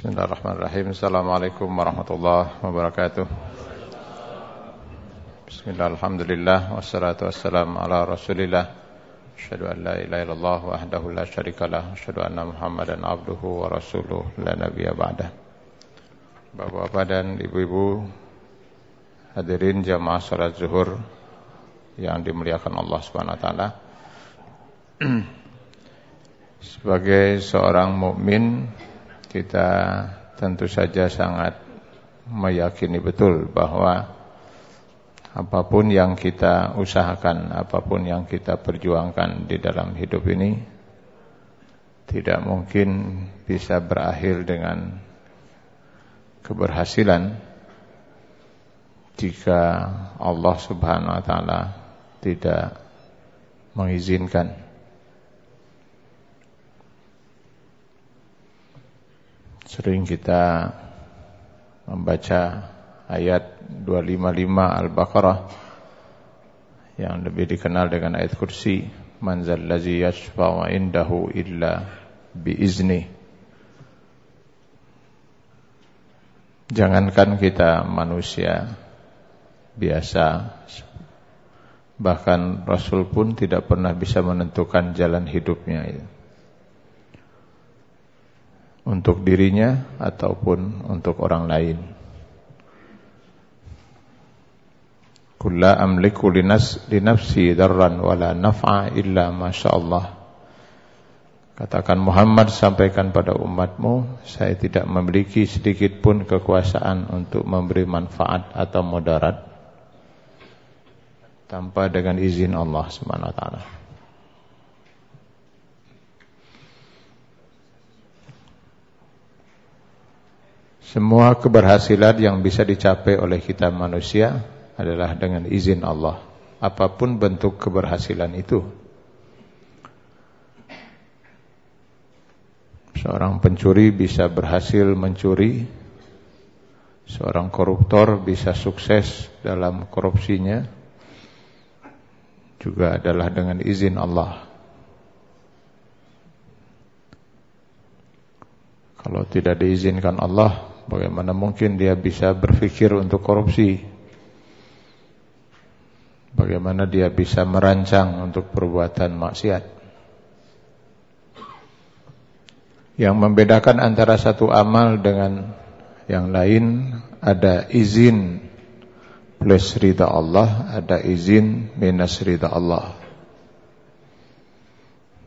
Bismillahirrahmanirrahim. Assalamualaikum warahmatullahi wabarakatuh. Bismillahirrahmanirrahim. Wassalatu wassalamu ala rasulillah. Asyadu an la ilaha illallah wahdahu la syarikalah Asyadu anna muhammadan abduhu wa rasuluh. La nabiya ba'dah. Bapak-bapak dan ibu-ibu Hadirin jamaah salat zuhur Yang dimuliakan Allah subhanahu wa ta'ala. Sebagai seorang mukmin kita tentu saja sangat meyakini betul bahwa apa pun yang kita usahakan, apa pun yang kita perjuangkan di dalam hidup ini tidak mungkin bisa berakhir dengan keberhasilan jika Allah Subhanahu wa taala tidak mengizinkan. Sering kita membaca ayat 255 Al-Baqarah yang lebih dikenal dengan ayat kursi man zallazi yashfa'u indahu illa biizni. Jangankan kita manusia biasa bahkan Rasul pun tidak pernah bisa menentukan jalan hidupnya itu untuk dirinya ataupun untuk orang lain. Kulla amliku linas linafsi darran wala naf'a illa masyaallah. Katakan Muhammad sampaikan pada umatmu, saya tidak memiliki sedikit pun kekuasaan untuk memberi manfaat atau mudarat tanpa dengan izin Allah Subhanahu Semua keberhasilan yang bisa dicapai oleh kita manusia adalah dengan izin Allah. Apa pun bentuk keberhasilan itu. Seorang pencuri bisa berhasil mencuri. Seorang koruptor bisa sukses dalam korupsinya. Juga adalah dengan izin Allah. Kalau tidak diizinkan Allah, Bagaimana mungkin dia bisa berpikir untuk korupsi? Bagaimana dia bisa merancang untuk perbuatan maksiat? Yang membedakan antara satu amal dengan yang lain ada izin plus ridha Allah, ada izin minus ridha Allah.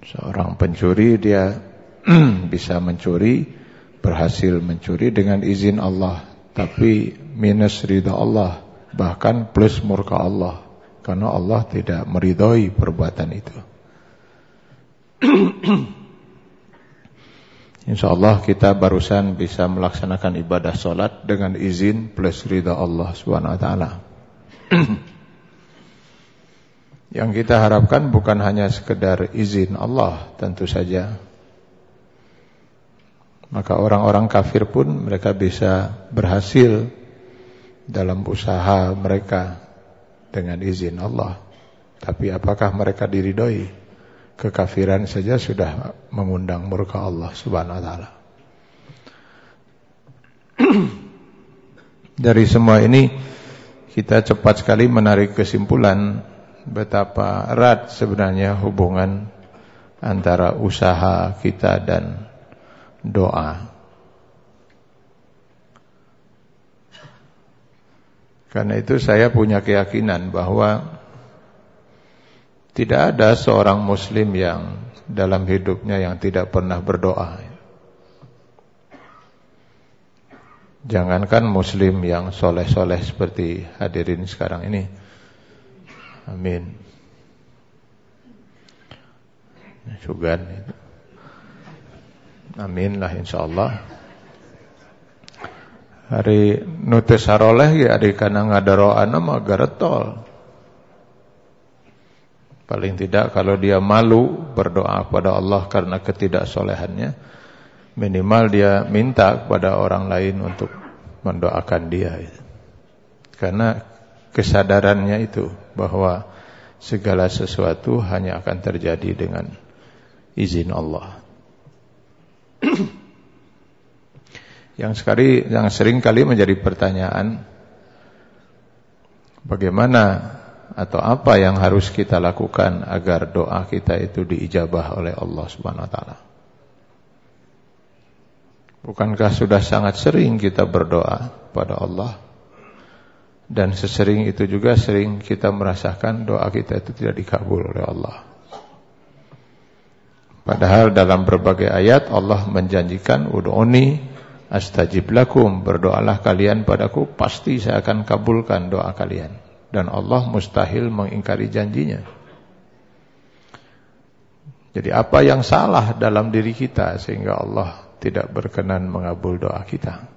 Seorang pencuri dia bisa mencuri berhasil mencuri dengan izin Allah tapi minus ridha Allah bahkan plus murka Allah karena Allah tidak meridhoi perbuatan itu. Insya Allah kita barusan bisa melaksanakan ibadah solat dengan izin plus ridha Allah ta'ala. Yang kita harapkan bukan hanya sekedar izin Allah tentu saja maka orang-orang kafir pun mereka bisa berhasil dalam usaha mereka dengan izin Allah. Tapi apakah mereka diridhoi? Kekafiran saja sudah mengundang murka Allah Subhanahu wa taala. Dari semua ini kita cepat sekali menarik kesimpulan betapa erat sebenarnya hubungan antara usaha kita dan doa. Karena itu saya punya keyakinan bahwa tidak ada seorang muslim yang dalam hidupnya yang tidak pernah berdoa. Jangankan muslim yang soleh-soleh seperti hadirin sekarang ini. Amin. Sugan itu. Amin lah insyaallah. Hari nute saroleh ya ari kana ngadaroana mah garetol. Paling tidak kalau dia malu berdoa kepada Allah karena ketidaksolehannya, minimal dia minta kepada orang lain untuk mendoakan dia. Karena kesadarannya itu bahwa segala sesuatu hanya akan terjadi dengan izin Allah. Yang sekali yang sering kali menjadi pertanyaan bagaimana atau apa yang harus kita lakukan agar doa kita itu diijabah oleh Allah Subhanahu wa taala. Bukankah sudah sangat sering kita berdoa pada Allah dan sesering itu juga sering kita merasakan doa kita itu tidak dikabul oleh Allah. Padahal dalam berbagai ayat Allah menjanjikan ud'uni astajib lakum berdoalah kalian padaku pasti saya akan kabulkan doa kalian dan Allah mustahil mengingkari janjinya. Jadi apa yang salah dalam diri kita sehingga Allah tidak berkenan mengabul doa kita?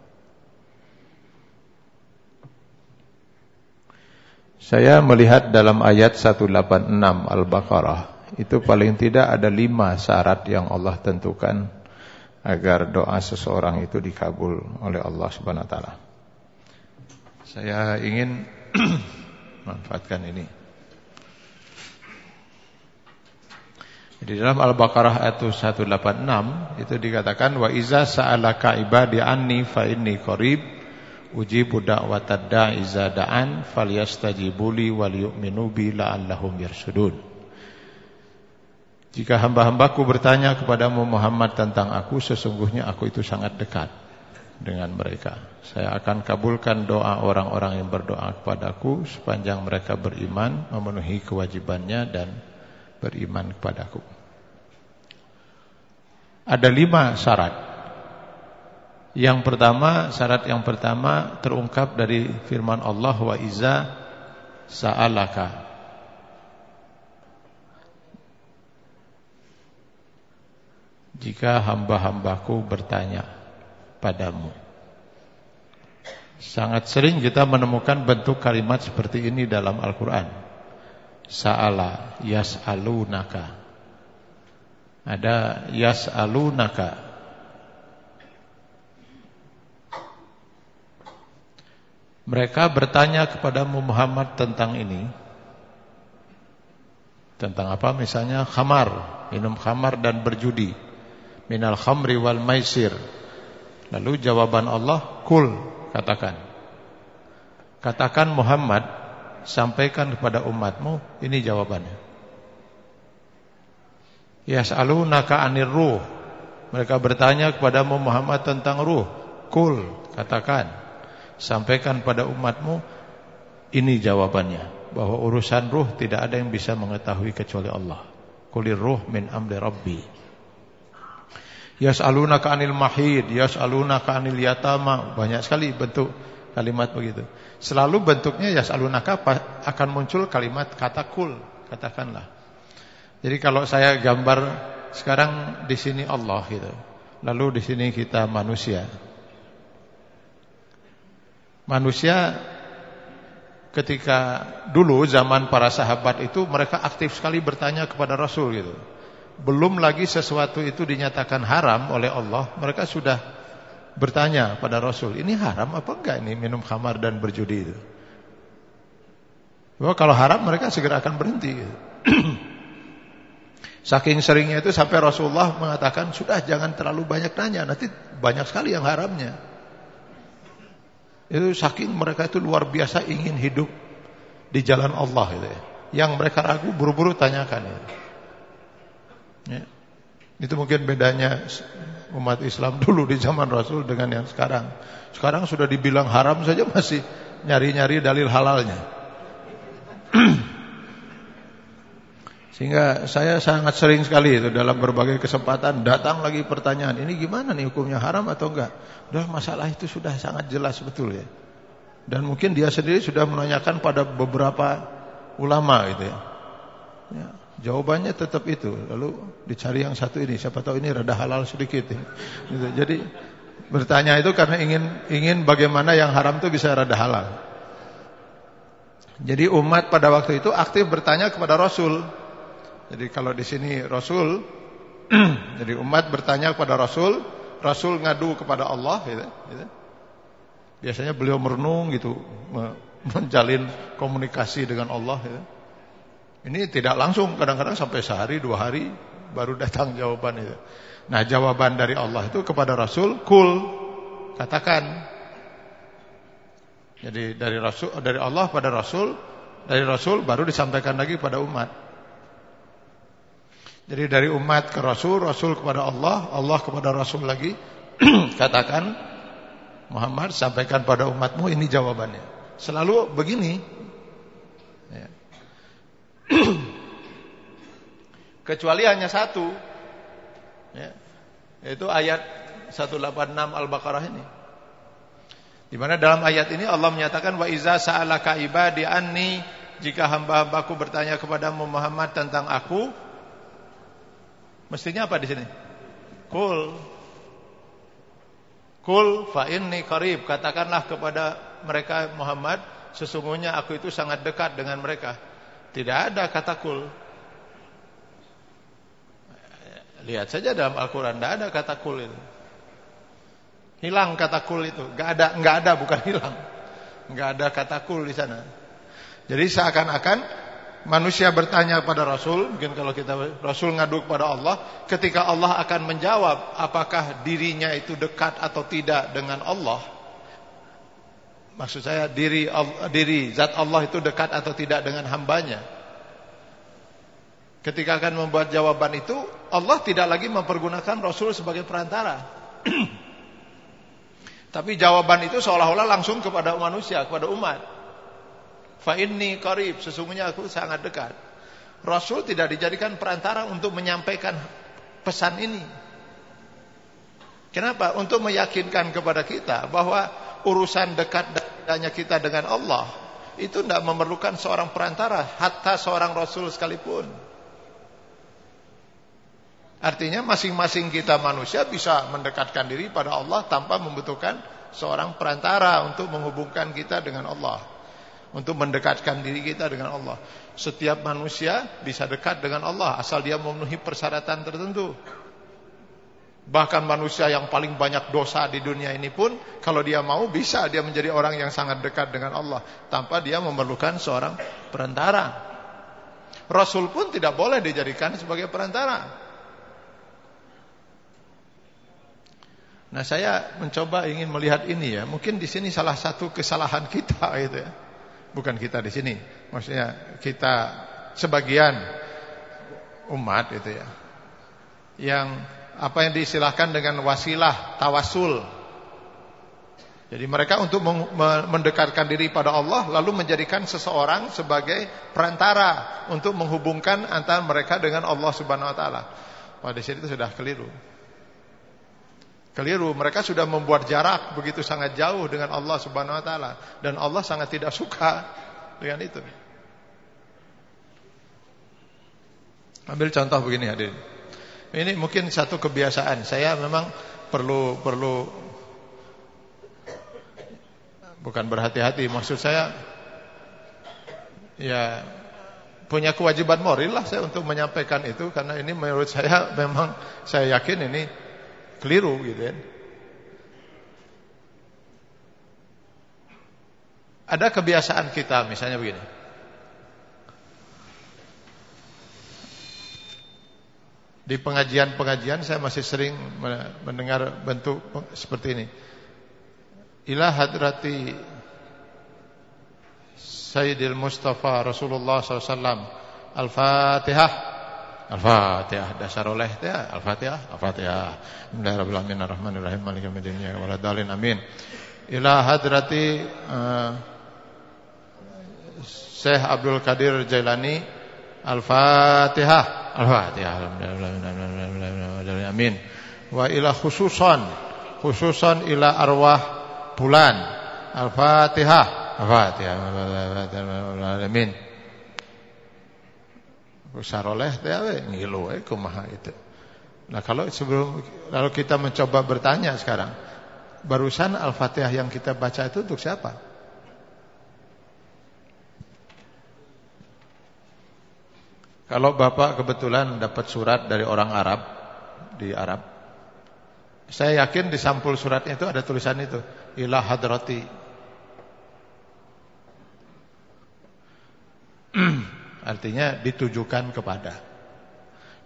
Saya melihat dalam ayat 186 Al-Baqarah itu paling tidak ada lima syarat yang Allah tentukan agar doa seseorang itu dikabul oleh Allah Subhanahu. Saya ingin manfaatkan ini. Di dalam Al-Baqarah ayat 186 itu dikatakan wa iza sa'alaka ibadi anni fa inni qarib ujibu da'watad da'i iza da'an falyastajibuli wal yu'minu bi la'allahum yarsudun. Jika hamba-hambaku bertanya kepadamu Muhammad tentang aku Sesungguhnya aku itu sangat dekat dengan mereka. Saya akan kabulkan doa orang-orang yang berdoa kepadaku Sepanjang mereka beriman Memenuhi kewajibannya dan beriman kepadaku. Ada lima syarat. Yang pertama Syarat yang pertama terungkap dari firman Allah Wa iza sa'alaka jika hamba-hambaku bertanya padamu. Sangat sering kita menemukan bentuk kalimat seperti ini dalam Al-Quran. Sa'ala yas'alunaka. Ada yas'alunaka. Mereka bertanya kepada Muhammad tentang ini. Tentang apa? Misalnya khamar, minum khamar dan berjudi minal khamri wal maisir. Lalu jawaban Allah, kul, katakan. Katakan Muhammad, sampaikan kepada umatmu, ini jawabannya. Yas'alunaka anir ruh. Mereka bertanya kepada Muhammad tentang ruh. Kul, katakan. Sampaikan pada umatmu, ini jawabannya. Bahwa urusan ruh tidak ada yang bisa mengetahui kecuali Allah. Kulir ruh min amri rabbi. Yas'alunaka 'anil mahid, yas'alunaka 'anil yatama. Banyak sekali bentuk kalimat begitu. Selalu bentuknya yas'alunaka akan muncul kalimat kata kul, katakanlah. Jadi kalau saya gambar sekarang di sini Allah gitu. Lalu di sini kita manusia. Manusia ketika dulu zaman para sahabat itu mereka aktif sekali bertanya kepada Rasul gitu belum lagi sesuatu itu dinyatakan haram oleh Allah, mereka sudah bertanya pada Rasul, ini haram apa enggak ini minum khamar dan berjudi itu? Bahwa kalau haram mereka segera akan berhenti. Saking seringnya itu sampai Rasulullah mengatakan, sudah jangan terlalu banyak tanya, nanti banyak sekali yang haramnya. Itu saking mereka itu luar biasa ingin hidup di jalan Allah itu ya. Yang mereka ragu buru-buru tanyakan ya. Ya. Itu mungkin bedanya umat Islam dulu di zaman Rasul dengan yang sekarang. Sekarang sudah dibilang haram saja masih nyari-nyari dalil halalnya. Sehingga saya sangat sering sekali itu dalam berbagai kesempatan datang lagi pertanyaan, ini gimana nih hukumnya haram atau enggak? Udah masalah itu sudah sangat jelas betul ya. Dan mungkin dia sendiri sudah menanyakan pada beberapa ulama gitu ya. ya Jawabannya tetap itu. Lalu dicari yang satu ini. Siapa tahu ini rada halal sedikit. Gitu. Jadi bertanya itu karena ingin ingin bagaimana yang haram itu bisa rada halal. Jadi umat pada waktu itu aktif bertanya kepada Rasul. Jadi kalau di sini Rasul, jadi umat bertanya kepada Rasul, Rasul ngadu kepada Allah. Gitu, gitu. Biasanya beliau merenung gitu, menjalin komunikasi dengan Allah. Gitu. Ini tidak langsung, kadang-kadang sampai sehari, dua hari baru datang jawaban itu. Nah jawaban dari Allah itu kepada Rasul, kul, katakan. Jadi dari Rasul dari Allah pada Rasul, dari Rasul baru disampaikan lagi pada umat. Jadi dari umat ke Rasul, Rasul kepada Allah, Allah kepada Rasul lagi. katakan Muhammad sampaikan pada umatmu ini jawabannya. Selalu begini. Kecuali hanya satu. Ya. Yaitu ayat 186 Al-Baqarah ini. Di mana dalam ayat ini Allah menyatakan wa iza sa'alaka ibadi anni jika hamba-hambaku bertanya kepadamu Muhammad tentang aku mestinya apa di sini? Kul Kul fa inni qarib katakanlah kepada mereka Muhammad sesungguhnya aku itu sangat dekat dengan mereka. Tidak ada kata kul. Lihat saja dalam Al-Qur'an tidak ada kata kul itu. Hilang kata kul itu. Enggak ada, enggak ada bukan hilang. Enggak ada kata kul di sana. Jadi seakan-akan manusia bertanya pada Rasul, mungkin kalau kita Rasul ngadu kepada Allah, ketika Allah akan menjawab apakah dirinya itu dekat atau tidak dengan Allah. Maksud saya diri diri zat Allah itu dekat atau tidak dengan hambanya. Ketika akan membuat jawaban itu, Allah tidak lagi mempergunakan Rasul sebagai perantara. Tapi jawaban itu seolah-olah langsung kepada manusia, kepada umat. Fa inni qarib, sesungguhnya aku sangat dekat. Rasul tidak dijadikan perantara untuk menyampaikan pesan ini. Kenapa? Untuk meyakinkan kepada kita bahwa urusan dekat dekatnya kita dengan Allah itu tidak memerlukan seorang perantara, hatta seorang Rasul sekalipun. Artinya masing-masing kita manusia bisa mendekatkan diri pada Allah tanpa membutuhkan seorang perantara untuk menghubungkan kita dengan Allah. Untuk mendekatkan diri kita dengan Allah. Setiap manusia bisa dekat dengan Allah asal dia memenuhi persyaratan tertentu. Bahkan manusia yang paling banyak dosa di dunia ini pun kalau dia mau bisa dia menjadi orang yang sangat dekat dengan Allah tanpa dia memerlukan seorang perantara. Rasul pun tidak boleh dijadikan sebagai perantara. Nah saya mencoba ingin melihat ini ya. Mungkin di sini salah satu kesalahan kita gitu ya. Bukan kita di sini. Maksudnya kita sebagian umat itu ya. Yang apa yang diistilahkan dengan wasilah, tawasul. Jadi mereka untuk mendekatkan diri pada Allah lalu menjadikan seseorang sebagai perantara untuk menghubungkan antara mereka dengan Allah Subhanahu wa taala. Pada sini itu sudah keliru. Keliru, mereka sudah membuat jarak begitu sangat jauh dengan Allah Subhanahu wa taala dan Allah sangat tidak suka dengan itu. Ambil contoh begini hadirin. Ini mungkin satu kebiasaan. Saya memang perlu perlu bukan berhati-hati, maksud saya ya punya kewajiban moral lah saya untuk menyampaikan itu karena ini menurut saya memang saya yakin ini keliru gitu kan. Ada kebiasaan kita misalnya begini. Di pengajian-pengajian saya masih sering mendengar bentuk seperti ini. Ila hadrati Sayyidil Mustafa Rasulullah SAW Al-Fatihah. Al-Fatihah dasar oleh ya Al-Fatihah Al-Fatihah. Bismillahirrahmanirrahim. Ar-Rahmanirrahim waladhdallin amin. Ila hadrati uh, Syekh Abdul Qadir Jailani. Al-Fatihah Al-Fatihah amin wa ila khususan khususan ila arwah bulan Al-Fatihah Al-Fatihah amin saroleh teh ngilu eh kumaha itu. Nah, kalau sebelum lalu kita mencoba bertanya sekarang, barusan Al-Fatihah yang kita baca itu untuk siapa? Kalau Bapak kebetulan dapat surat dari orang Arab di Arab, saya yakin di sampul suratnya itu ada tulisan itu, ila hadrati. Artinya ditujukan kepada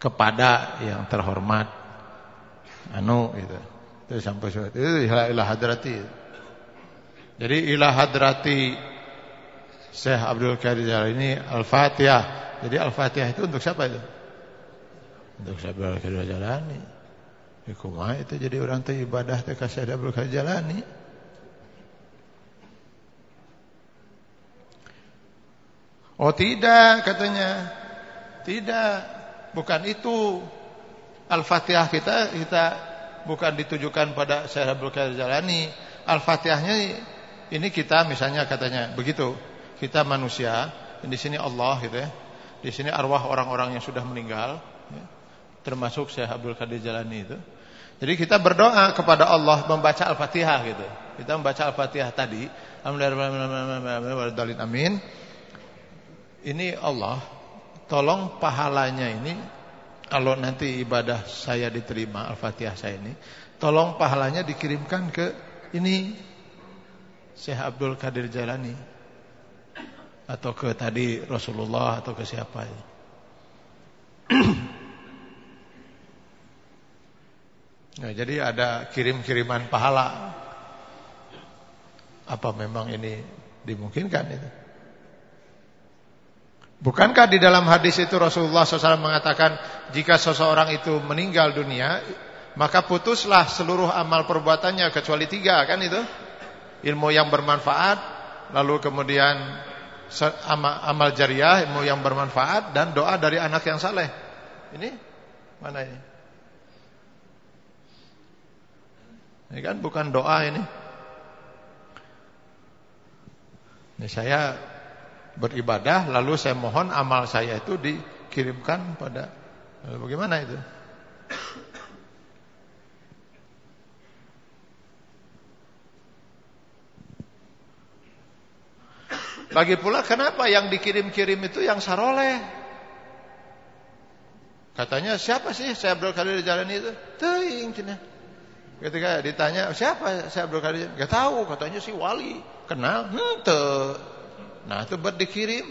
kepada yang terhormat anu gitu. Itu sampai surat. Itu ilah, ilah hadrati. Jadi ilah hadrati Syekh Abdul Qadir ini Al-Fatihah. Jadi Al-Fatihah itu untuk siapa itu? Untuk Syekh Abdul Jalani. Ya, kumah itu jadi orang tu ibadah tu kasih Abdul Qadir Jalani. Oh tidak katanya. Tidak. Bukan itu. Al-Fatihah kita kita bukan ditujukan pada Syekh Abdul Qadir Jalani. Al-Fatihahnya ini kita misalnya katanya begitu. Kita manusia, di sini Allah gitu ya. Di sini arwah orang-orang yang sudah meninggal, ya. termasuk Syekh Abdul Qadir Jalani itu. Jadi kita berdoa kepada Allah membaca Al-Fatihah gitu. Kita membaca Al-Fatihah tadi, Alhamdulillah amin. Ini Allah, tolong pahalanya ini kalau nanti ibadah saya diterima Al-Fatihah saya ini, tolong pahalanya dikirimkan ke ini Syekh Abdul Qadir Jalani atau ke tadi Rasulullah atau ke siapa ya. nah, jadi ada kirim-kiriman pahala. Apa memang ini dimungkinkan itu? Bukankah di dalam hadis itu Rasulullah SAW mengatakan jika seseorang itu meninggal dunia maka putuslah seluruh amal perbuatannya kecuali tiga kan itu ilmu yang bermanfaat lalu kemudian amal jariah ilmu yang bermanfaat dan doa dari anak yang saleh. Ini? Mana ini? Ini kan bukan doa ini. Ini saya beribadah lalu saya mohon amal saya itu dikirimkan pada bagaimana itu? Lagi pula kenapa yang dikirim-kirim itu yang saroleh? Katanya siapa sih saya berkali di jalan itu? Teing cina. Ketika ditanya siapa saya berkali, gak tahu katanya si wali. Kenal? Hente. Nah itu buat dikirim.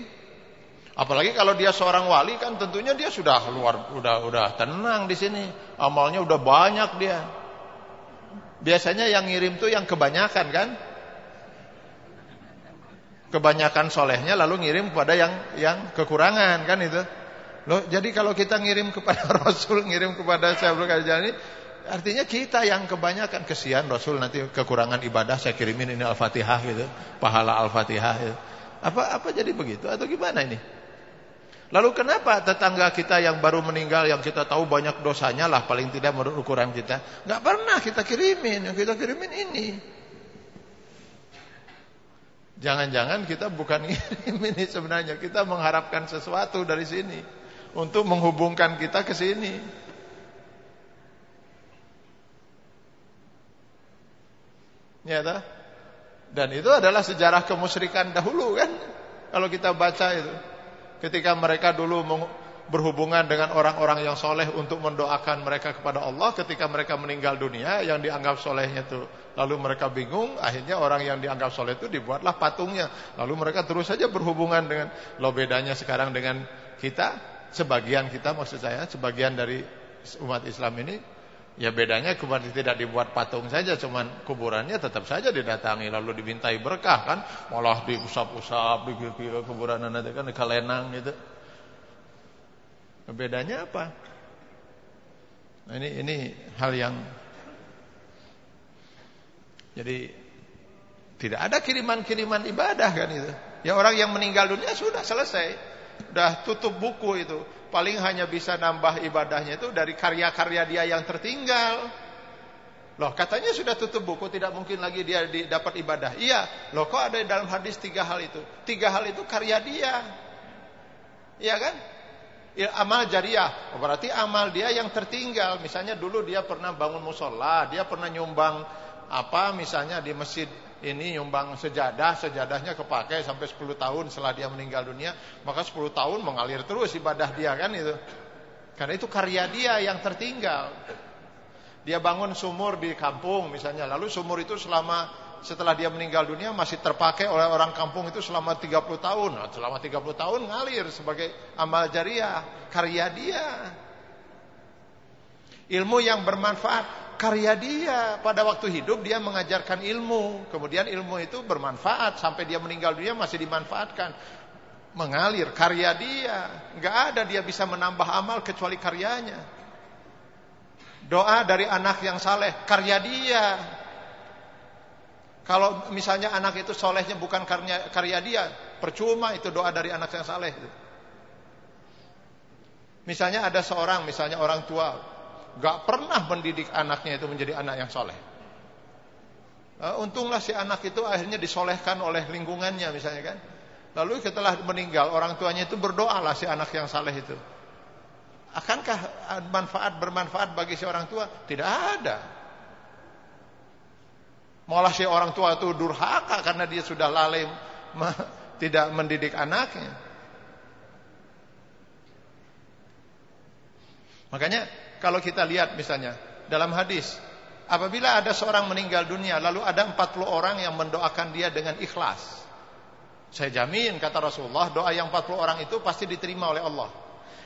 Apalagi kalau dia seorang wali kan tentunya dia sudah luar udah udah tenang di sini. Amalnya udah banyak dia. Biasanya yang ngirim tuh yang kebanyakan kan? Kebanyakan solehnya lalu ngirim kepada yang yang kekurangan kan itu. Loh, jadi kalau kita ngirim kepada Rasul, ngirim kepada Syaikhul Kajani, artinya kita yang kebanyakan kesian Rasul nanti kekurangan ibadah saya kirimin ini Al-Fatihah gitu, pahala Al-Fatihah gitu. Apa apa jadi begitu atau gimana ini? Lalu kenapa tetangga kita yang baru meninggal yang kita tahu banyak dosanya lah paling tidak menurut ukuran kita, nggak pernah kita kirimin, yang kita kirimin ini. Jangan-jangan kita bukan ngirim ini sebenarnya, kita mengharapkan sesuatu dari sini untuk menghubungkan kita ke sini. Ya tak? Dan itu adalah sejarah kemusyrikan dahulu kan. Kalau kita baca itu. Ketika mereka dulu berhubungan dengan orang-orang yang soleh untuk mendoakan mereka kepada Allah. Ketika mereka meninggal dunia yang dianggap solehnya itu. Lalu mereka bingung. Akhirnya orang yang dianggap soleh itu dibuatlah patungnya. Lalu mereka terus saja berhubungan dengan. Lo bedanya sekarang dengan kita. Sebagian kita maksud saya. Sebagian dari umat Islam ini Ya bedanya kemarin tidak dibuat patung saja, cuman kuburannya tetap saja didatangi lalu dimintai berkah kan, malah diusap-usap, digigil kuburan nanti kan kalenang gitu. Bedanya apa? Nah, ini ini hal yang jadi tidak ada kiriman-kiriman ibadah kan itu. Ya orang yang meninggal dunia sudah selesai. Sudah tutup buku itu paling hanya bisa nambah ibadahnya itu dari karya-karya dia yang tertinggal. Loh, katanya sudah tutup buku, tidak mungkin lagi dia dapat ibadah. Iya, loh kok ada dalam hadis tiga hal itu? Tiga hal itu karya dia. Iya kan? Ya, amal jariah, oh, berarti amal dia yang tertinggal. Misalnya dulu dia pernah bangun musola, dia pernah nyumbang apa misalnya di masjid ini nyumbang sejadah, sejadahnya kepakai sampai 10 tahun setelah dia meninggal dunia, maka 10 tahun mengalir terus ibadah dia kan itu. Karena itu karya dia yang tertinggal. Dia bangun sumur di kampung misalnya, lalu sumur itu selama setelah dia meninggal dunia masih terpakai oleh orang kampung itu selama 30 tahun. Nah, selama 30 tahun ngalir sebagai amal jariah, karya dia. Ilmu yang bermanfaat karya dia. Pada waktu hidup dia mengajarkan ilmu, kemudian ilmu itu bermanfaat sampai dia meninggal dunia masih dimanfaatkan. Mengalir karya dia. Enggak ada dia bisa menambah amal kecuali karyanya. Doa dari anak yang saleh, karya dia. Kalau misalnya anak itu solehnya bukan karya, karya dia, percuma itu doa dari anak yang saleh. Misalnya ada seorang, misalnya orang tua, gak pernah mendidik anaknya itu menjadi anak yang soleh. Uh, untunglah si anak itu akhirnya disolehkan oleh lingkungannya misalnya kan. Lalu setelah meninggal orang tuanya itu berdoalah si anak yang saleh itu. Akankah manfaat bermanfaat bagi si orang tua? Tidak ada. Malah si orang tua itu durhaka karena dia sudah lalai tidak mendidik anaknya. Makanya kalau kita lihat misalnya dalam hadis, apabila ada seorang meninggal dunia lalu ada 40 orang yang mendoakan dia dengan ikhlas. Saya jamin kata Rasulullah, doa yang 40 orang itu pasti diterima oleh Allah.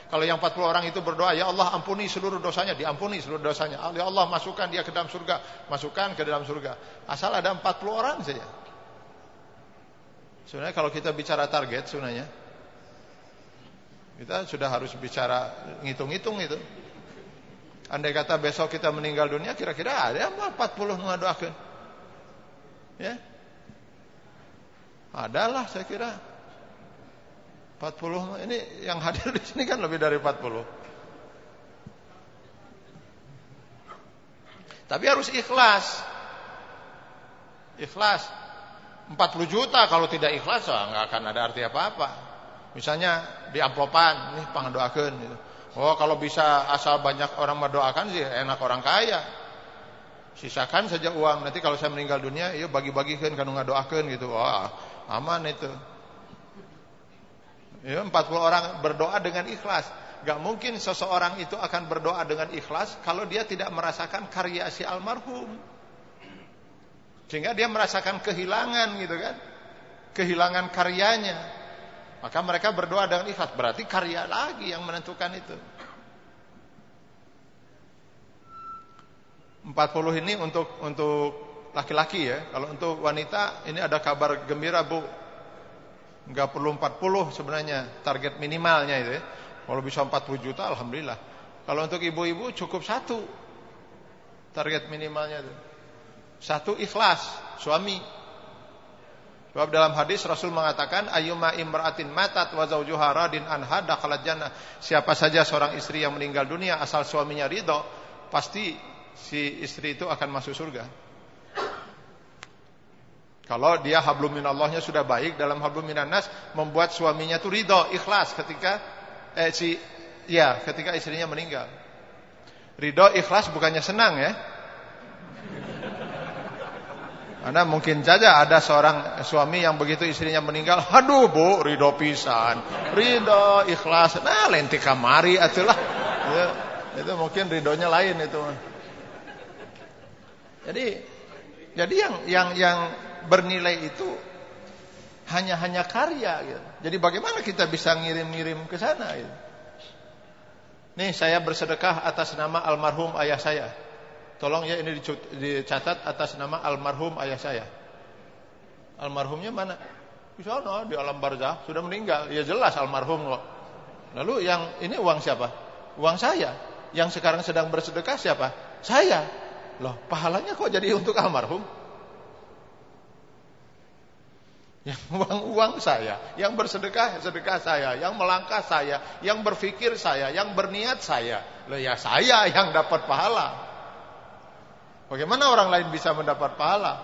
Kalau yang 40 orang itu berdoa, ya Allah ampuni seluruh dosanya, diampuni seluruh dosanya. Ya Allah masukkan dia ke dalam surga, masukkan ke dalam surga. Asal ada 40 orang saja. Sebenarnya kalau kita bicara target sebenarnya kita sudah harus bicara ngitung-ngitung itu. Andai kata besok kita meninggal dunia kira-kira ada 40 ngadoakeun. Ya. Adalah saya kira. 40 ini yang hadir di sini kan lebih dari 40. Tapi harus ikhlas. Ikhlas. 40 juta kalau tidak ikhlas nggak akan ada arti apa-apa. Misalnya di amplopan, nih pangadoakeun gitu. Oh kalau bisa asal banyak orang mendoakan sih enak orang kaya. Sisakan saja uang. Nanti kalau saya meninggal dunia, yuk bagi-bagikan kanu ngadoakeun gitu. Wah, aman itu. Ya, 40 orang berdoa dengan ikhlas. Gak mungkin seseorang itu akan berdoa dengan ikhlas kalau dia tidak merasakan karya si almarhum. Sehingga dia merasakan kehilangan gitu kan. Kehilangan karyanya. Maka mereka berdoa dengan ikhlas. Berarti karya lagi yang menentukan itu. 40 ini untuk untuk laki-laki ya. Kalau untuk wanita ini ada kabar gembira Bu Enggak perlu 40 sebenarnya target minimalnya itu ya. Kalau bisa 40 juta alhamdulillah. Kalau untuk ibu-ibu cukup satu target minimalnya itu. Satu ikhlas suami. Sebab dalam hadis Rasul mengatakan ayyuma imra'atin matat wa zawjuha radin anha dakhalat jannah. Siapa saja seorang istri yang meninggal dunia asal suaminya ridho, pasti si istri itu akan masuk surga. Kalau dia hablum minallahnya sudah baik dalam hablum minannas membuat suaminya itu ridho, ikhlas ketika eh si ya, ketika istrinya meninggal. Ridho ikhlas bukannya senang ya. Karena mungkin saja ada seorang suami yang begitu istrinya meninggal, aduh bu, ridho pisan, ridho, ikhlas, nah lenti kamari atulah. Ya, itu mungkin ridhonya lain itu. Jadi, jadi yang yang yang bernilai itu hanya hanya karya gitu. Jadi bagaimana kita bisa ngirim-ngirim ke sana gitu. Nih saya bersedekah atas nama almarhum ayah saya. Tolong ya ini dicatat atas nama almarhum ayah saya. Almarhumnya mana? Di sana di alam barzah sudah meninggal. Ya jelas almarhum kok. Lalu yang ini uang siapa? Uang saya. Yang sekarang sedang bersedekah siapa? Saya. Loh, pahalanya kok jadi untuk almarhum? Yang uang-uang saya, yang bersedekah sedekah saya, yang melangkah saya, yang berpikir saya, yang berniat saya. Loh ya saya yang dapat pahala. Bagaimana orang lain bisa mendapat pahala?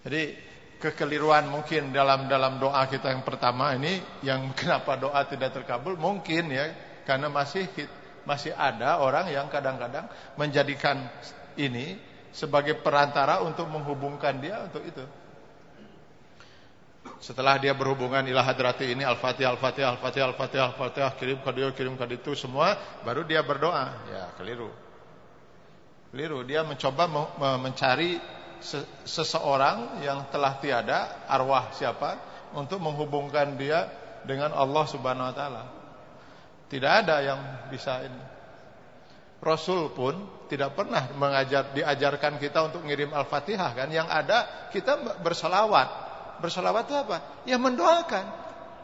Jadi kekeliruan mungkin dalam dalam doa kita yang pertama ini yang kenapa doa tidak terkabul mungkin ya karena masih masih ada orang yang kadang-kadang menjadikan ini sebagai perantara untuk menghubungkan dia untuk itu. Setelah dia berhubungan ilah hadrati ini Al-Fatihah, Al-Fatihah, Al-Fatihah, Al-Fatihah, Al-Fatihah, kirim ke kirim ke itu semua, baru dia berdoa. Ya, keliru. Keliru, dia mencoba mencari seseorang yang telah tiada, arwah siapa, untuk menghubungkan dia dengan Allah Subhanahu wa taala. Tidak ada yang bisa ini. Rasul pun tidak pernah mengajar diajarkan kita untuk ngirim Al-Fatihah kan. Yang ada kita berselawat. Berselawat itu apa? Ya mendoakan.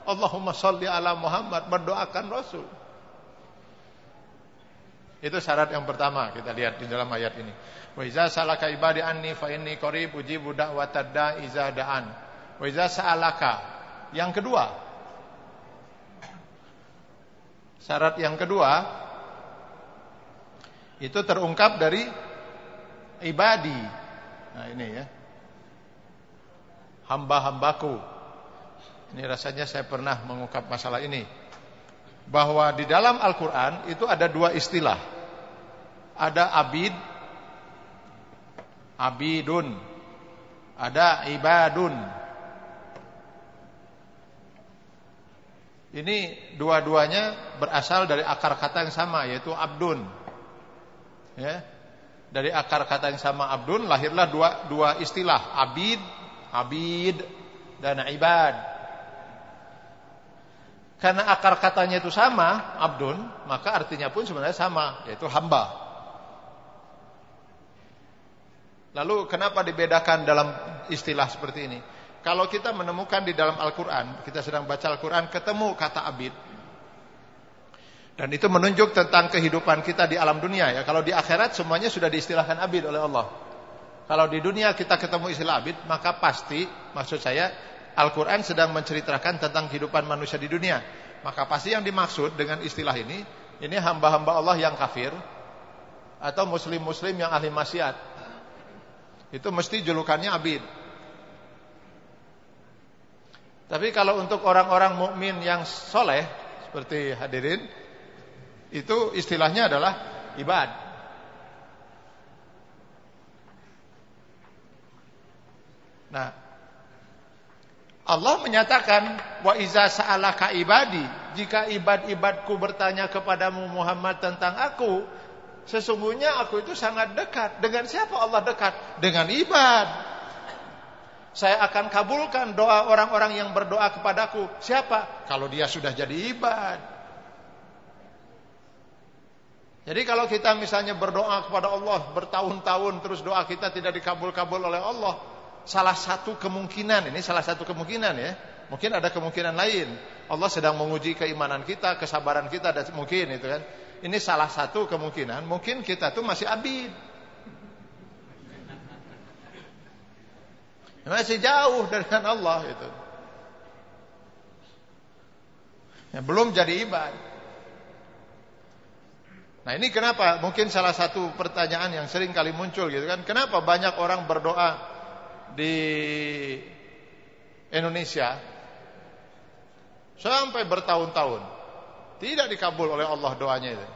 Allahumma salli ala Muhammad, mendoakan Rasul. Itu syarat yang pertama kita lihat di dalam ayat ini. Wa iza salaka ibadi anni fa inni qarib ujibu da'watad da'i iza da'an. Wa iza sa'alaka. Yang kedua. Syarat yang kedua itu terungkap dari ibadi. Nah, ini ya. Hamba-hambaku. Ini rasanya saya pernah mengungkap masalah ini. Bahwa di dalam Al-Qur'an itu ada dua istilah. Ada abid abidun. Ada ibadun. Ini dua-duanya berasal dari akar kata yang sama yaitu abdun. Ya. Dari akar kata yang sama abdun lahirlah dua dua istilah abid abid dan ibad karena akar katanya itu sama abdun maka artinya pun sebenarnya sama yaitu hamba Lalu kenapa dibedakan dalam istilah seperti ini? Kalau kita menemukan di dalam Al-Quran, kita sedang baca Al-Quran, ketemu kata abid. Dan itu menunjuk tentang kehidupan kita di alam dunia ya. Kalau di akhirat semuanya sudah diistilahkan abid oleh Allah. Kalau di dunia kita ketemu istilah abid, maka pasti, maksud saya, Al-Quran sedang menceritakan tentang kehidupan manusia di dunia. Maka pasti yang dimaksud dengan istilah ini, ini hamba-hamba Allah yang kafir, atau muslim-muslim yang ahli maksiat. Itu mesti julukannya abid. Tapi kalau untuk orang-orang mukmin yang soleh seperti hadirin, itu istilahnya adalah ibad. Nah, Allah menyatakan wa iza sa'alaka ibadi, jika ibad-ibadku bertanya kepadamu Muhammad tentang aku, Sesungguhnya aku itu sangat dekat. Dengan siapa Allah dekat? Dengan ibad. Saya akan kabulkan doa orang-orang yang berdoa kepadaku. Siapa? Kalau dia sudah jadi ibad. Jadi kalau kita misalnya berdoa kepada Allah bertahun-tahun terus doa kita tidak dikabul-kabul oleh Allah, salah satu kemungkinan ini salah satu kemungkinan ya. Mungkin ada kemungkinan lain. Allah sedang menguji keimanan kita, kesabaran kita dan mungkin itu kan. Ini salah satu kemungkinan. Mungkin kita tuh masih abid. Masih jauh dengan Allah itu. Ya, belum jadi ibad. Nah ini kenapa? Mungkin salah satu pertanyaan yang sering kali muncul gitu kan. Kenapa banyak orang berdoa di Indonesia sampai bertahun-tahun tidak dikabul oleh Allah doanya itu.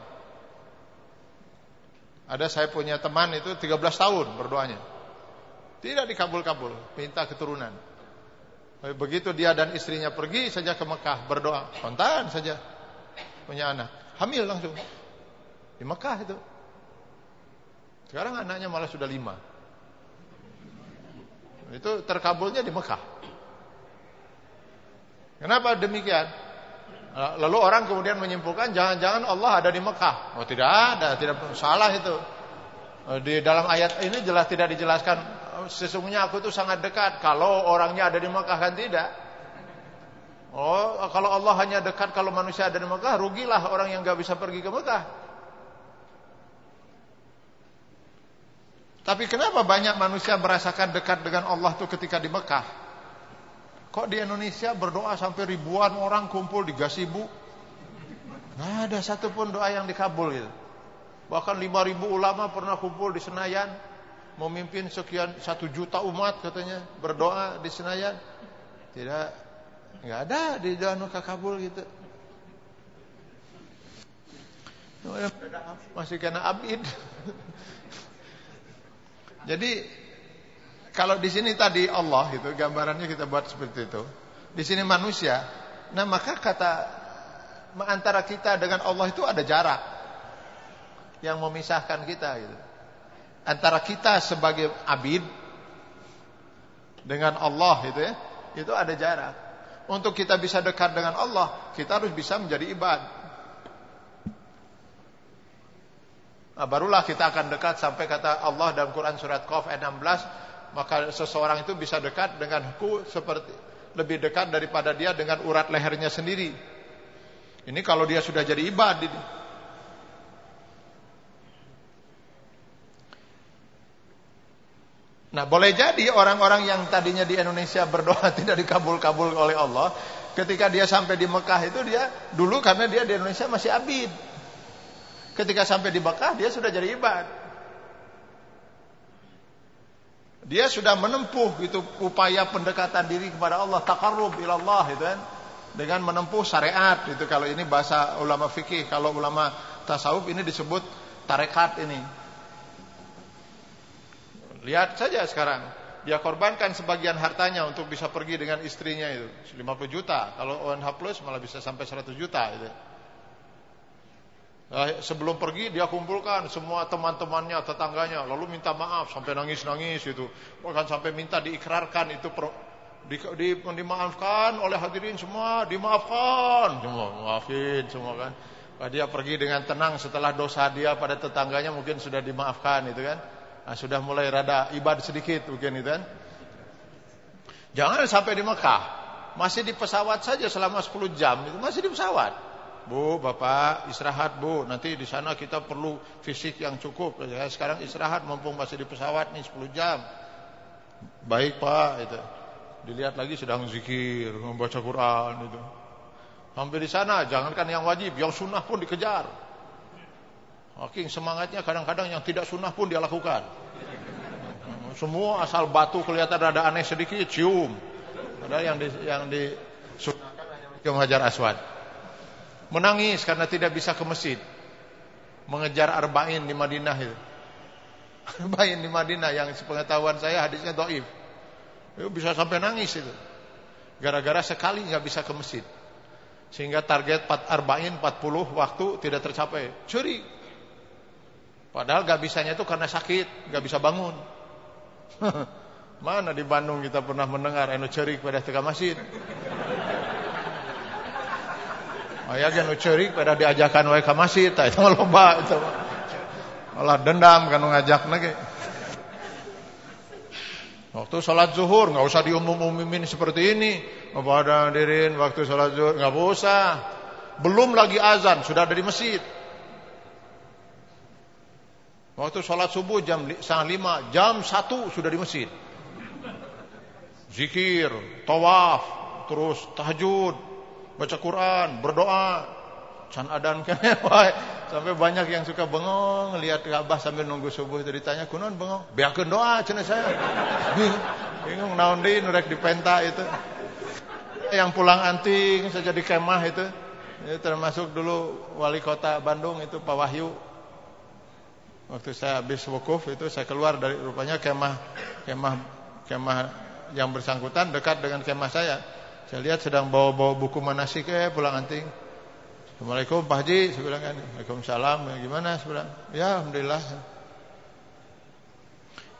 Ada saya punya teman itu 13 tahun berdoanya. Tidak dikabul-kabul, minta keturunan. Begitu dia dan istrinya pergi saja ke Mekah berdoa, spontan saja punya anak, hamil langsung. Di Mekah itu. Sekarang anaknya malah sudah lima. Itu terkabulnya di Mekah. Kenapa demikian? Lalu orang kemudian menyimpulkan jangan-jangan Allah ada di Mekah. Oh tidak ada, tidak salah itu. Eh, di dalam ayat ini jelas tidak dijelaskan oh, sesungguhnya aku itu sangat dekat. Kalau orangnya ada di Mekah kan tidak. Oh, kalau Allah hanya dekat kalau manusia ada di Mekah, rugilah orang yang gak bisa pergi ke Mekah. Tapi kenapa banyak manusia merasakan dekat dengan Allah itu ketika di Mekah? Kok di Indonesia berdoa sampai ribuan orang kumpul di gasibu? Nggak ada satupun doa yang dikabul gitu. Bahkan lima ribu ulama pernah kumpul di Senayan. Memimpin sekian satu juta umat katanya berdoa di Senayan. Tidak, nggak ada di Danu Kabul gitu. Masih kena abid. Jadi kalau di sini tadi Allah itu gambarannya kita buat seperti itu. Di sini manusia. Nah, maka kata antara kita dengan Allah itu ada jarak yang memisahkan kita gitu. Antara kita sebagai abid dengan Allah itu ya, itu ada jarak. Untuk kita bisa dekat dengan Allah, kita harus bisa menjadi ibad. Nah, barulah kita akan dekat sampai kata Allah dalam Quran surat Qaf ayat 16, maka seseorang itu bisa dekat denganku seperti lebih dekat daripada dia dengan urat lehernya sendiri. Ini kalau dia sudah jadi ibad ini. Nah boleh jadi orang-orang yang tadinya di Indonesia berdoa tidak dikabul-kabul oleh Allah Ketika dia sampai di Mekah itu dia Dulu karena dia di Indonesia masih abid Ketika sampai di Mekah dia sudah jadi ibad. Dia sudah menempuh itu upaya pendekatan diri kepada Allah, takarrub ilallah itu kan. Dengan menempuh syariat itu kalau ini bahasa ulama fikih, kalau ulama tasawuf ini disebut tarekat ini. Lihat saja sekarang, dia korbankan sebagian hartanya untuk bisa pergi dengan istrinya itu 50 juta. Kalau ONH plus malah bisa sampai 100 juta itu. Nah, sebelum pergi dia kumpulkan semua teman-temannya, tetangganya, lalu minta maaf sampai nangis-nangis itu. Bahkan sampai minta diikrarkan itu per, di, di, dimaafkan oleh hadirin semua, dimaafkan. Semua maafin semua kan. Nah, dia pergi dengan tenang setelah dosa dia pada tetangganya mungkin sudah dimaafkan itu kan. Nah, sudah mulai rada ibad sedikit mungkin itu kan. Jangan sampai di Mekah. Masih di pesawat saja selama 10 jam itu masih di pesawat. Bu, Bapak istirahat Bu. Nanti di sana kita perlu fisik yang cukup. Ya, sekarang istirahat mumpung masih di pesawat nih 10 jam. Baik Pak itu. Dilihat lagi sedang zikir, membaca Quran itu. Sampai di sana jangankan yang wajib, yang sunnah pun dikejar. Saking semangatnya kadang-kadang yang tidak sunnah pun dia lakukan. Semua asal batu kelihatan ada aneh sedikit cium. Padahal yang di yang di sunnahkan hanya Hajar Aswad menangis karena tidak bisa ke masjid. Mengejar arba'in di Madinah itu. Arba'in di Madinah yang sepengetahuan saya hadisnya doif bisa sampai nangis itu. Gara-gara sekali nggak bisa ke masjid. Sehingga target arba'in 40 waktu tidak tercapai. Curi. Padahal gak bisanya itu karena sakit gak bisa bangun. Mana di Bandung kita pernah mendengar eno curi pada tengah masjid Aya ge nu ceurik pada diajakan wae ka masjid tah itu loba itu. Allah dendam kan ngajakna ge. Waktu sholat zuhur nggak usah diumum-umumin seperti ini. Kepada hadirin waktu sholat zuhur nggak usah. Belum lagi azan sudah ada di masjid. Waktu sholat subuh jam setengah lima, jam satu sudah di masjid. Zikir, tawaf, terus tahajud, baca Quran, berdoa, can adan sampai banyak yang suka bengong lihat Ka'bah sambil nunggu subuh itu ditanya kunon bengong? Beakeun doa cenah saya. Bingung naon deui nu rek dipenta itu. Yang pulang anting saja di kemah itu. Itu termasuk dulu wali kota Bandung itu Pak Wahyu. Waktu saya habis wukuf itu saya keluar dari rupanya kemah kemah kemah yang bersangkutan dekat dengan kemah saya saya lihat sedang bawa-bawa buku manasik eh pulang anting. Assalamualaikum Pak Haji, saya bilang kan. Waalaikumsalam. Ya, gimana? Saya bilang, ya alhamdulillah.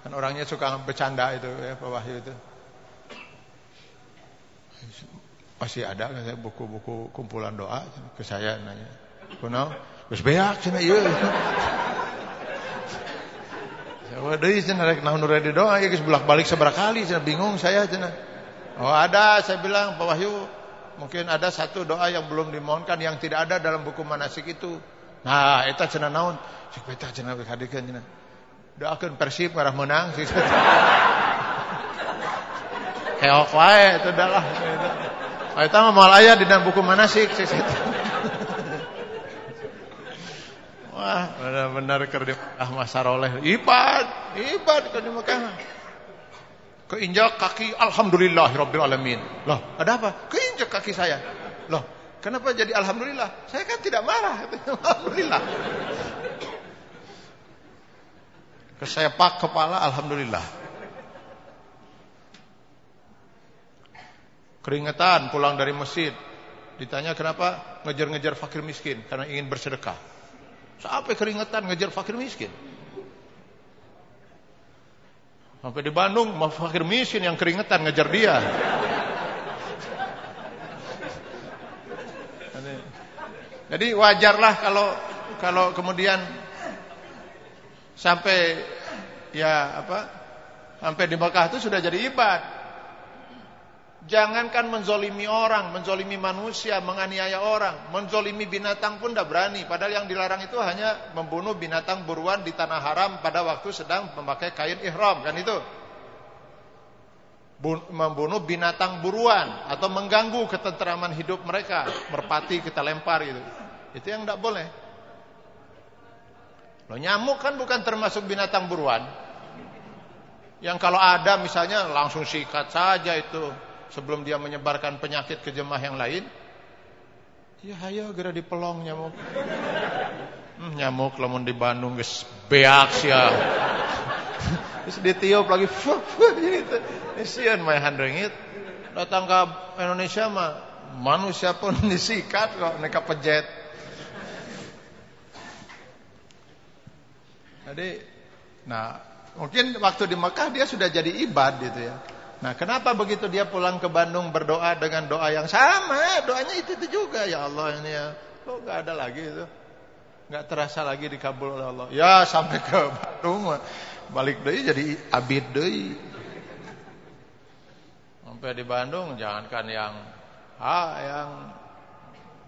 Kan orangnya suka bercanda itu ya Pak Wahyu itu. Masih ada kan saya buku-buku kumpulan doa ke saya nanya. Kuno, geus beak cenah ieu. Saya deui cenah rek naon nu doa ya geus bolak-balik seberapa kali cenah bingung saya cenah. Oh ada, saya bilang Pak Wahyu, mungkin ada satu doa yang belum dimohonkan yang tidak ada dalam buku manasik itu. Nah, itu cenah naon? Cek beta cenah hadirkeun cenah. Doakeun Persib ngarah menang sih. Keok wae itu adalah. Ah eta mah moal aya di dalam buku manasik sih. Wah, benar-benar keur di ah Masaroleh. Ibad, ibad ke di Mekah. Keinjak kaki alhamdulillahirabbil alamin. Loh, ada apa? Keinjak kaki saya. Loh, kenapa jadi alhamdulillah? Saya kan tidak marah. alhamdulillah. Kesepak kepala alhamdulillah. Keringetan pulang dari masjid. Ditanya kenapa? Ngejar-ngejar fakir miskin karena ingin bersedekah. Sampai keringetan ngejar fakir miskin. Sampai di Bandung, fakir miskin yang keringetan ngejar dia. Jadi wajarlah kalau kalau kemudian Sampai ya apa? Sampai di Mekah itu sudah jadi ibad. Jangankan menzolimi orang, menzolimi manusia, menganiaya orang, menzolimi binatang pun tidak berani. Padahal yang dilarang itu hanya membunuh binatang buruan di tanah haram pada waktu sedang memakai kain ihram, kan itu. Membunuh binatang buruan atau mengganggu ketentraman hidup mereka, merpati kita lempar gitu. Itu yang tidak boleh. Loh, nyamuk kan bukan termasuk binatang buruan. Yang kalau ada misalnya langsung sikat saja itu sebelum dia menyebarkan penyakit ke jemaah yang lain. Ya hayo gara dipelong nyamuk. Hmm, nyamuk lamun di Bandung geus beak sia. Terus ditiup lagi fuh fuh gitu. Isian mah handengit. Datang ke Indonesia mah manusia pun disikat kok neka pejet. Jadi nah mungkin waktu di Mekah dia sudah jadi ibad gitu ya. Nah kenapa begitu dia pulang ke Bandung berdoa dengan doa yang sama? Doanya itu, itu juga. Ya Allah ini ya. Kok gak ada lagi itu? Gak terasa lagi dikabul oleh Allah. Ya sampai ke Bandung. Balik deh jadi abid deh. Sampai di Bandung Jangankan yang ah, Yang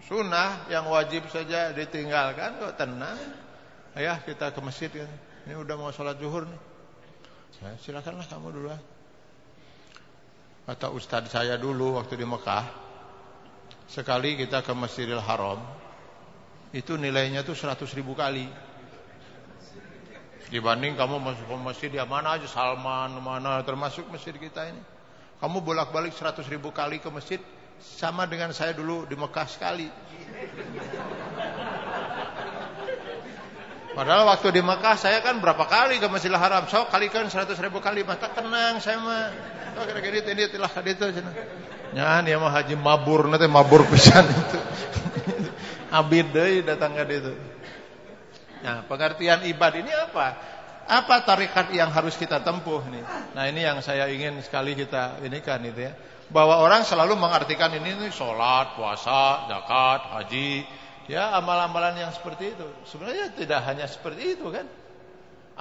sunnah Yang wajib saja ditinggalkan Kok tenang. Ayah kita ke masjid Ini. Udah mau sholat zuhur nih. Ya, Silakanlah kamu dulu Kata ustadz saya dulu waktu di Mekah Sekali kita ke Masjidil Haram Itu nilainya tuh 100 ribu kali. Dibanding kamu masuk ke masjid ya mana aja Salman mana termasuk masjid kita ini. Kamu bolak-balik 100 ribu kali ke masjid Sama dengan saya dulu di Mekah sekali Padahal waktu di Mekah saya kan berapa kali ke Masjidil Haram So kalikan 100 ribu kali Maka tenang saya mah Oh kira-kira itu ini telah itu cenah. Nyan ya mah haji mabur nanti mabur pisan itu. Abid datang ke itu. Nah, pengertian ibad ini apa? Apa tarikat yang harus kita tempuh nih? Nah, ini yang saya ingin sekali kita ini kan itu ya. Bahwa orang selalu mengartikan ini nih salat, puasa, zakat, haji, ya amalan-amalan yang seperti itu. Sebenarnya tidak hanya seperti itu kan?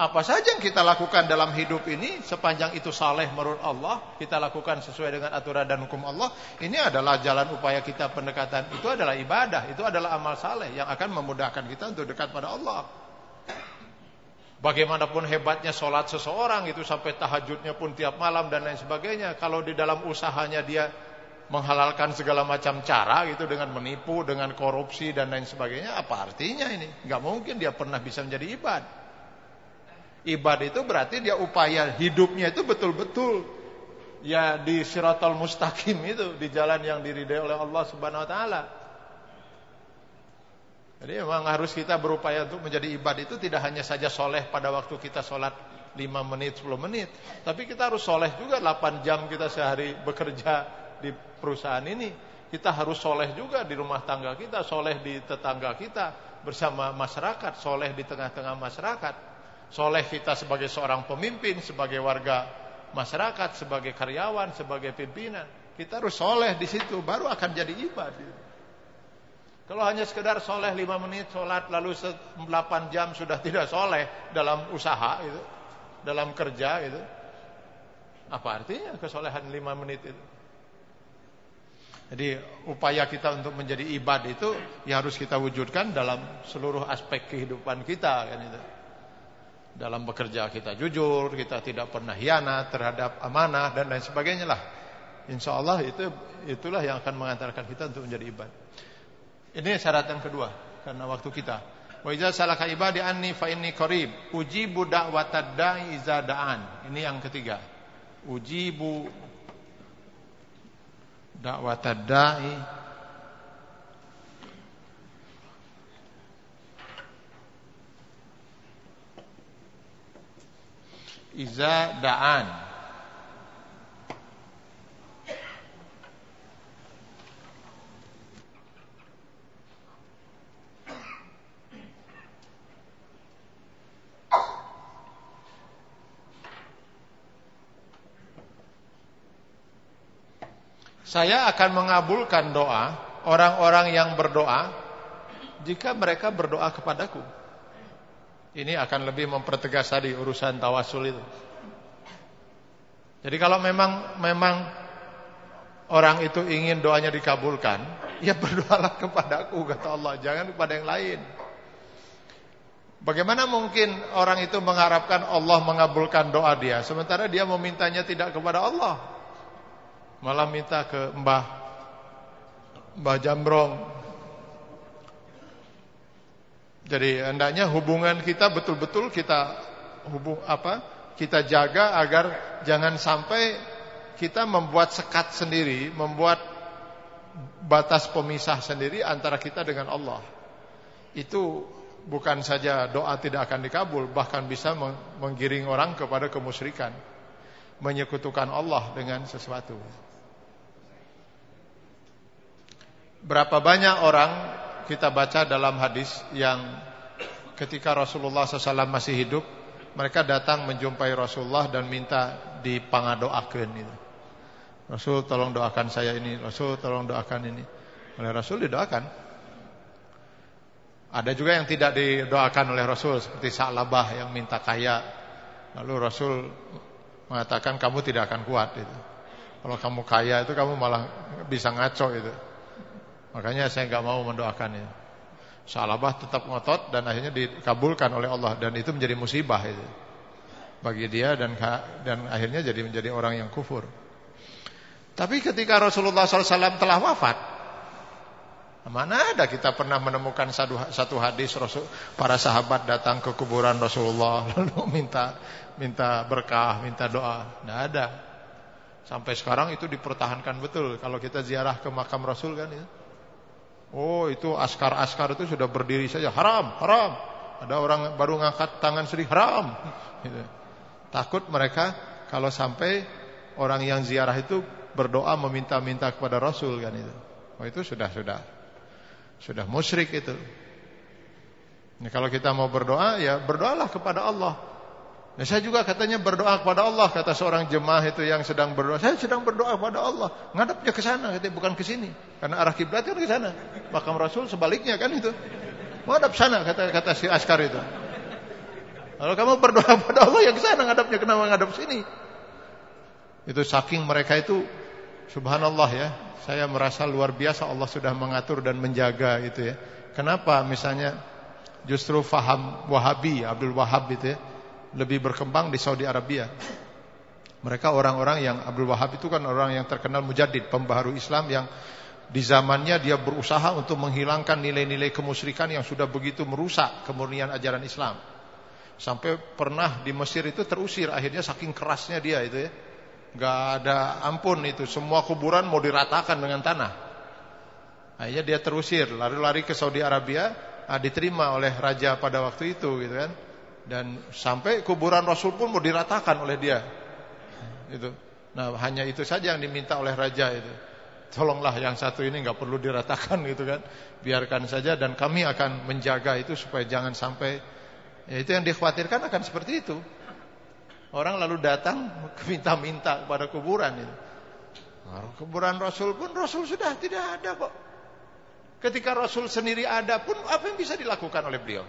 Apa saja yang kita lakukan dalam hidup ini sepanjang itu saleh menurut Allah, kita lakukan sesuai dengan aturan dan hukum Allah, ini adalah jalan upaya kita pendekatan. Itu adalah ibadah, itu adalah amal saleh yang akan memudahkan kita untuk dekat pada Allah. Bagaimanapun hebatnya sholat seseorang itu sampai tahajudnya pun tiap malam dan lain sebagainya. Kalau di dalam usahanya dia menghalalkan segala macam cara gitu dengan menipu, dengan korupsi dan lain sebagainya, apa artinya ini? Gak mungkin dia pernah bisa menjadi ibadah. Ibadah itu berarti dia upaya hidupnya itu betul-betul ya di siratal mustaqim itu, di jalan yang diridai oleh Allah Subhanahu wa taala. Jadi memang harus kita berupaya untuk menjadi ibadah itu tidak hanya saja soleh pada waktu kita sholat 5 menit, 10 menit. Tapi kita harus soleh juga 8 jam kita sehari bekerja di perusahaan ini. Kita harus soleh juga di rumah tangga kita, soleh di tetangga kita, bersama masyarakat, soleh di tengah-tengah masyarakat. Soleh kita sebagai seorang pemimpin, sebagai warga masyarakat, sebagai karyawan, sebagai pimpinan. Kita harus soleh di situ, baru akan jadi ibadah. Kalau hanya sekedar soleh 5 menit sholat lalu 8 jam sudah tidak soleh dalam usaha itu, dalam kerja itu, apa artinya kesolehan 5 menit itu? Jadi upaya kita untuk menjadi ibad itu yang harus kita wujudkan dalam seluruh aspek kehidupan kita kan itu. Dalam bekerja kita jujur, kita tidak pernah hianat terhadap amanah dan lain sebagainya lah. Insya Allah itu itulah yang akan mengantarkan kita untuk menjadi ibad. Ini syarat yang kedua karena waktu kita. Wa iza salaka ibadi anni fa inni qarib. Ujibu da'watad da'i iza da'an. Ini yang ketiga. Ujibu da'watad da'i iza da'an Saya akan mengabulkan doa orang-orang yang berdoa jika mereka berdoa kepadaku. Ini akan lebih mempertegas tadi urusan tawasul itu. Jadi kalau memang memang orang itu ingin doanya dikabulkan, ya berdoalah kepada aku kata Allah, jangan kepada yang lain. Bagaimana mungkin orang itu mengharapkan Allah mengabulkan doa dia sementara dia memintanya tidak kepada Allah? Malah minta ke Mbah Mbah Jambrong. Jadi hendaknya hubungan kita betul-betul kita hubung apa? Kita jaga agar jangan sampai kita membuat sekat sendiri, membuat batas pemisah sendiri antara kita dengan Allah. Itu bukan saja doa tidak akan dikabul, bahkan bisa menggiring orang kepada kemusyrikan, menyekutukan Allah dengan sesuatu. Berapa banyak orang kita baca dalam hadis yang ketika Rasulullah SAW masih hidup, mereka datang menjumpai Rasulullah dan minta dipangadoakan itu. Rasul tolong doakan saya ini, Rasul tolong doakan ini. Oleh Rasul didoakan. Ada juga yang tidak didoakan oleh Rasul seperti Sa'labah yang minta kaya. Lalu Rasul mengatakan kamu tidak akan kuat itu. Kalau kamu kaya itu kamu malah bisa ngaco itu. Makanya saya nggak mau mendoakan itu. Sa'labah tetap ngotot dan akhirnya dikabulkan oleh Allah dan itu menjadi musibah itu. Bagi dia dan dan akhirnya jadi menjadi orang yang kufur. Tapi ketika Rasulullah SAW telah wafat, Mana ada kita pernah menemukan satu, satu hadis Rasul, para sahabat datang ke kuburan Rasulullah lalu minta minta berkah, minta doa. Tidak ada. Sampai sekarang itu dipertahankan betul. Kalau kita ziarah ke makam Rasul kan ya. Oh itu askar-askar itu sudah berdiri saja haram, haram. Ada orang baru ngangkat tangan sedih haram. Gitu. Takut mereka kalau sampai orang yang ziarah itu berdoa meminta-minta kepada Rasul kan itu. Oh itu sudah sudah sudah musyrik itu. Nah, kalau kita mau berdoa ya berdoalah kepada Allah. Nah, saya juga katanya berdoa kepada Allah kata seorang jemaah itu yang sedang berdoa. Saya sedang berdoa kepada Allah, ngadapnya ke sana katanya bukan ke sini. Karena arah kiblat kan ke sana. Makam Rasul sebaliknya kan itu. Menghadap sana kata kata si askar itu. Kalau kamu berdoa kepada Allah yang ke sana ngadapnya kenapa ngadap sini? Itu saking mereka itu subhanallah ya, saya merasa luar biasa Allah sudah mengatur dan menjaga itu ya. Kenapa misalnya justru faham Wahabi Abdul Wahab itu ya lebih berkembang di Saudi Arabia. Mereka orang-orang yang Abdul Wahab itu kan orang yang terkenal mujadid, pembaharu Islam yang di zamannya dia berusaha untuk menghilangkan nilai-nilai kemusyrikan yang sudah begitu merusak kemurnian ajaran Islam. Sampai pernah di Mesir itu terusir akhirnya saking kerasnya dia itu ya. Gak ada ampun itu Semua kuburan mau diratakan dengan tanah Akhirnya dia terusir Lari-lari ke Saudi Arabia nah, Diterima oleh raja pada waktu itu gitu kan Dan sampai kuburan Rasul pun mau diratakan oleh dia itu. Nah hanya itu saja yang diminta oleh raja itu Tolonglah yang satu ini nggak perlu diratakan gitu kan Biarkan saja dan kami akan menjaga itu Supaya jangan sampai ya, Itu yang dikhawatirkan akan seperti itu Orang lalu datang minta-minta kepada kuburan itu. kuburan Rasul pun Rasul sudah tidak ada kok. Ketika Rasul sendiri ada pun apa yang bisa dilakukan oleh beliau?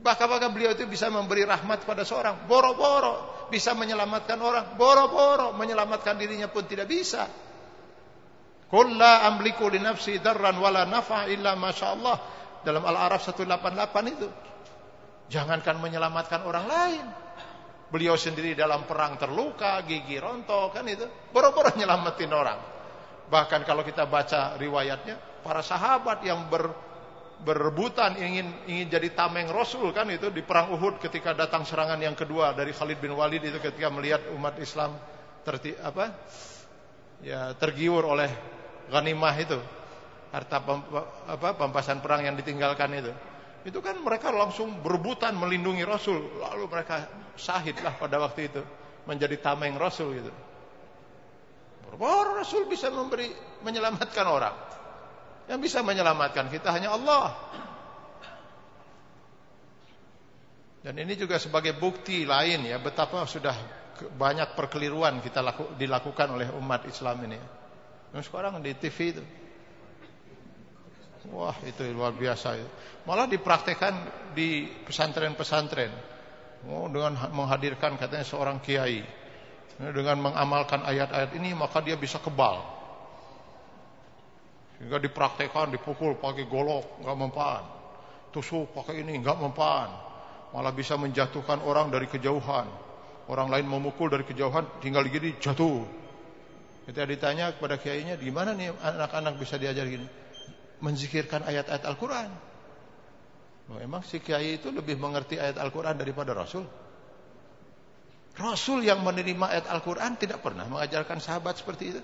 Bahkan beliau itu bisa memberi rahmat pada seorang, boro-boro bisa menyelamatkan orang, boro-boro menyelamatkan dirinya pun tidak bisa. Kulla amliku li nafsi darran wala nafa illa masyaallah dalam Al-Araf 188 itu. Jangankan menyelamatkan orang lain. Beliau sendiri dalam perang terluka, gigi rontok kan itu. Boro-boro nyelamatin orang. Bahkan kalau kita baca riwayatnya, para sahabat yang ber, berebutan ingin ingin jadi tameng Rasul kan itu di perang Uhud ketika datang serangan yang kedua dari Khalid bin Walid itu ketika melihat umat Islam terti, apa? Ya, tergiur oleh ghanimah itu. Harta pem, apa pampasan perang yang ditinggalkan itu. Itu kan mereka langsung berebutan melindungi Rasul. Lalu mereka syahidlah pada waktu itu. Menjadi tameng Rasul gitu. Bahwa Rasul bisa memberi menyelamatkan orang. Yang bisa menyelamatkan kita hanya Allah. Dan ini juga sebagai bukti lain ya betapa sudah banyak perkeliruan kita laku, dilakukan oleh umat Islam ini. Dan sekarang di TV itu Wah, itu luar biasa. Malah dipraktekkan di pesantren-pesantren. Oh, dengan menghadirkan katanya seorang kiai. Dengan mengamalkan ayat-ayat ini maka dia bisa kebal. Sehingga dipraktekkan, dipukul pakai golok, nggak mempan. Tusuk pakai ini, nggak mempan. Malah bisa menjatuhkan orang dari kejauhan. Orang lain memukul dari kejauhan, tinggal gini jatuh. Ketika ditanya kepada kiainya, di mana nih anak-anak bisa diajar gini? Menzikirkan ayat-ayat Al-Quran. Memang si kiai itu lebih mengerti ayat Al-Quran daripada Rasul. Rasul yang menerima ayat Al-Quran tidak pernah mengajarkan sahabat seperti itu.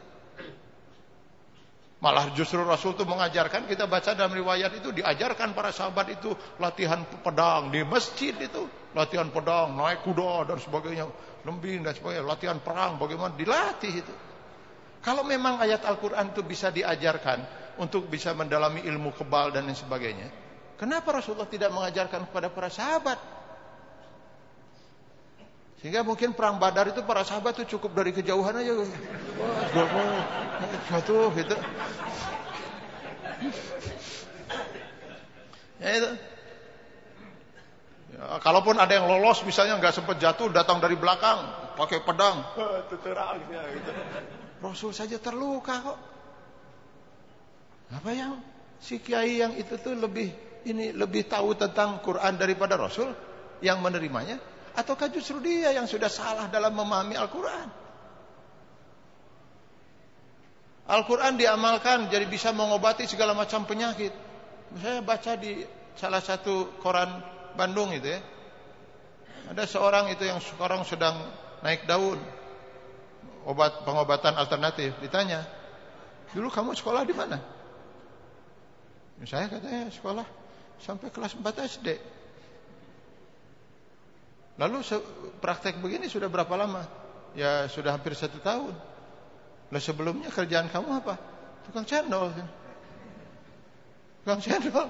Malah justru Rasul itu mengajarkan kita baca dalam riwayat itu diajarkan para sahabat itu latihan pedang di masjid itu, latihan pedang, naik kuda dan sebagainya, lembing dan sebagainya, latihan perang bagaimana dilatih itu. Kalau memang ayat Al-Quran itu bisa diajarkan untuk bisa mendalami ilmu kebal dan lain sebagainya, kenapa Rasulullah tidak mengajarkan kepada para sahabat? Sehingga mungkin perang Badar itu para sahabat itu cukup dari kejauhan aja. Wah, satu gitu. Ya itu. Ya, kalaupun ada yang lolos misalnya nggak sempat jatuh datang dari belakang pakai pedang, itu terang gitu. Rasul saja terluka kok. Apa yang si kiai yang itu tuh lebih ini lebih tahu tentang Quran daripada Rasul yang menerimanya? Ataukah justru dia yang sudah salah dalam memahami Al-Quran? Al-Quran diamalkan jadi bisa mengobati segala macam penyakit. Saya baca di salah satu koran Bandung itu ya. Ada seorang itu yang sekarang sedang naik daun obat pengobatan alternatif. Ditanya, dulu kamu sekolah di mana? Saya katanya sekolah sampai kelas 4 SD. Lalu praktek begini sudah berapa lama? Ya sudah hampir satu tahun. Lah sebelumnya kerjaan kamu apa? Tukang cendol. Tukang cendol.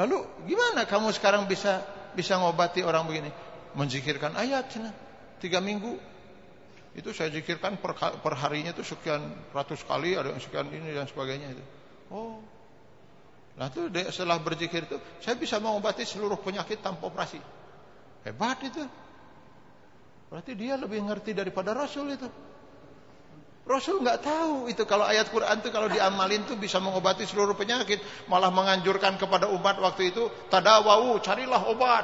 Lalu gimana kamu sekarang bisa bisa ngobati orang begini? Menzikirkan ayat. Tiga minggu itu saya zikirkan per, per harinya itu sekian ratus kali, ada yang sekian ini dan sebagainya itu. Oh. Nah itu setelah berzikir itu saya bisa mengobati seluruh penyakit tanpa operasi. Hebat itu. Berarti dia lebih ngerti daripada Rasul itu. Rasul nggak tahu itu kalau ayat Quran itu kalau diamalin itu bisa mengobati seluruh penyakit, malah menganjurkan kepada umat waktu itu tadawau, carilah obat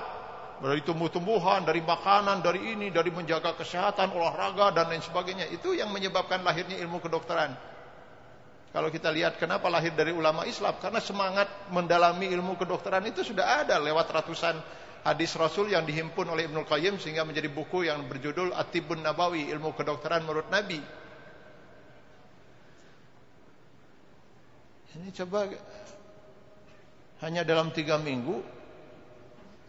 dari tumbuh-tumbuhan, dari makanan, dari ini, dari menjaga kesehatan, olahraga dan lain sebagainya. Itu yang menyebabkan lahirnya ilmu kedokteran. Kalau kita lihat kenapa lahir dari ulama Islam, karena semangat mendalami ilmu kedokteran itu sudah ada lewat ratusan hadis Rasul yang dihimpun oleh Ibnu Qayyim sehingga menjadi buku yang berjudul At-Tibbun Nabawi, ilmu kedokteran menurut Nabi. Ini coba hanya dalam tiga minggu